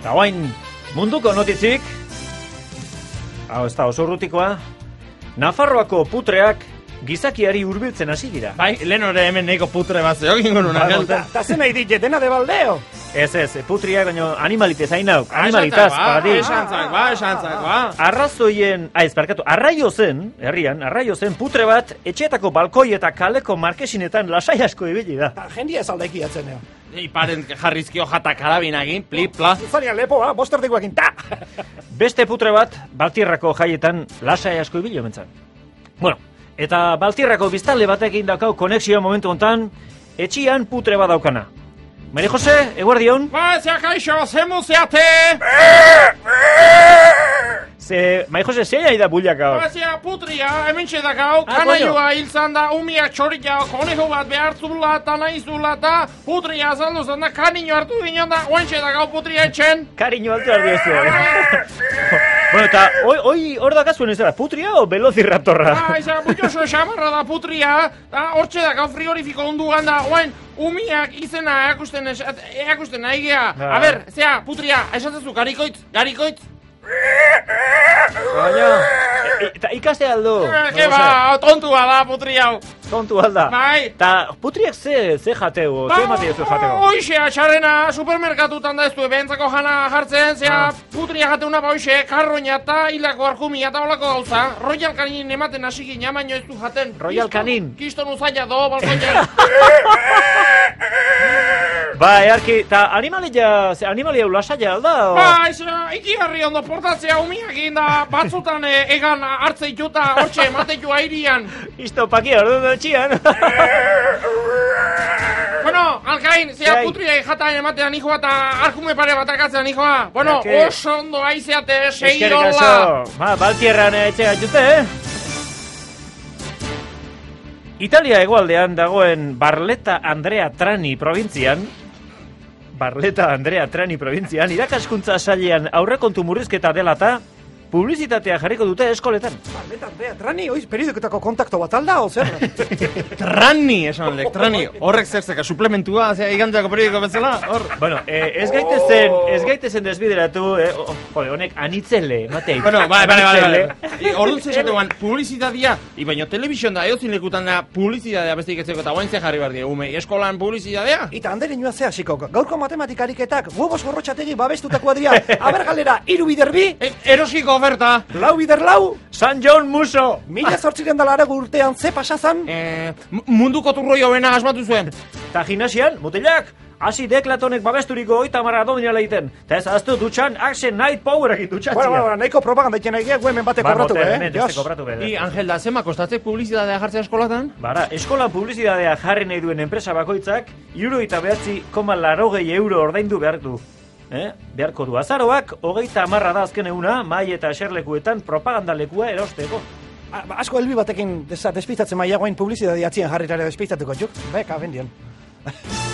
Eta guain munduko notizik, hau ez da oso urrutikoa, Nafarroako putreak gizakiari hurbiltzen hasi dira. Bai, lehen hemen neiko putre bat zeo gingo nuna. Bai, Angel. bai. Ta zen nahi dit, dena de baldeo. Ez ez, putriak baino animalitez hain hau, animalitaz, paradi. Esantzak, ba, esantzak, ba. Arrazoien, ah ez, barkatu, arraio zen, herrian, arraio zen putre bat, etxeetako balkoi eta kaleko markesinetan lasai asko ibili da. Ta jendia ez aldaiki atzen, eo. Iparen jarrizkio jata karabinagin, pli, pla. Zanian lepoa, bosterdikoekin, ta! Beste putre bat, Baltierrako jaietan lasai asko ibili omentzan. Bueno, eta Baltierrako biztanle batekin dakau konexioa momentu hontan, etxian putre bat daukana. Mari Jose, eguardion, Ba, zea kaixo, zemu zeate! ze, Mari Jose, zein nahi da bullak gaur? Ba, zea putria, hemen txedakau, Ah, kanailua hilzan da, umiak txorika, konejo bat behar zula, eta nahi zula, eta putria azaldu zen da, kanino hartu ginen da, oen txedakau putria etxen. Kariño hartu ez bueno, eta, hoi, hoi, hor da gazuen ez da, putria o velociraptorra? Ba, eza, butoso esamarra da putria, eta hor txedakau frigorifiko ondugan da, oen, umiak izena eakusten, eakusten nahi gea. Ah. A ber, zea, putria, esatzezu, garikoitz, garikoitz. Baina, e, eta ikaste aldo. Eh, Ke ba, tontua da, putria hau. Tontu alda. Bai. Ta putriak ze, ze jateu, ze emate zu jateu. Hoxe, atxarrena, supermerkatutan da ez du, behentzako jana jartzen, zea, Ah. putria jateuna ba hoxe, karroina eta hilako arkumia eta olako gauza. Royal Canin ematen hasi gina, baino ez du jaten. Royal Canin? Kiston uzaila do, balkoian. Ba, earki, ta animalia, ze animalia ulasaia alda, o? ba, ez, ikigarri ondo portatzea umiak da batzutan e, egan hartze ituta hortxe emateio airian. Isto, pakia, ordu da txian. Bueno, alkain, zea Bai. putria jatan ematean nijoa eta arkume pare bat akatzen nijoa. Bueno, Eke. oso ondo aizeate, segi hola. asko. Ba, Baltierran etxe gaituzte, eh? Italia hegoaldean dagoen Barleta Andrea Trani probintzian, Barleta Andrea Trani probintzian, irakaskuntza sailean aurrekontu murrizketa dela eta publizitatea jarriko dute eskoletan. Barleta, Andrea, trani, oiz, periodikotako kontakto bat alda, o zer? Trani, esan lek, trani. Horrek zer zeka, suplementua, zea, igantzako periodiko bezala, hor. Bueno, eh, ez gaitezen, ez gaitezen desbideratu, eh, o- jode, honek anitzele, matei. Bueno, bai, bai, bai, bai. I, Orduan zesatean, publizitatea, i baino telebizion da, eozin lekutan da, publizitatea beste iketzeko, eta guain ze jarri behar die, ume, eskolan publizitatea? Ita handere nioa zea, xiko, gaurko matematikariketak, huevos gorrotxategi babestutako adria, aber galera, iru bider bi, E, erosiko oferta! lau bider lau, San John Muso! mila zortziren dala arago urtean ze pasazan, E, mu- munduko turroi hobena asmatu zuen. Ta gimnasian, mutilak, hasi deklatonek babesturiko oita marra abdominala egiten. Ta ez aztu dutxan, Action Night Powerekin dutxatzia. bueno, bueno, nahiko propaganda egiten egia, hemen bate Ba, kobratu, eh? hemen, kobratu be. I, Angel, da, zema kostatzek publizitatea jartzea eskolatan? Bara, eskolan publizidadea jarri nahi duen enpresa bakoitzak, euro eta behatzi koma larogei euro ordaindu behar du. Eh? Beharko du azaroak, hogeita amarra da azken eguna, mai eta eserlekuetan propagandalekua erosteko. A- ba, asko helbi batekin desa, despistatzen maia guain publizitatea atzien jarritare despistatuko, juk? Beka, bendion.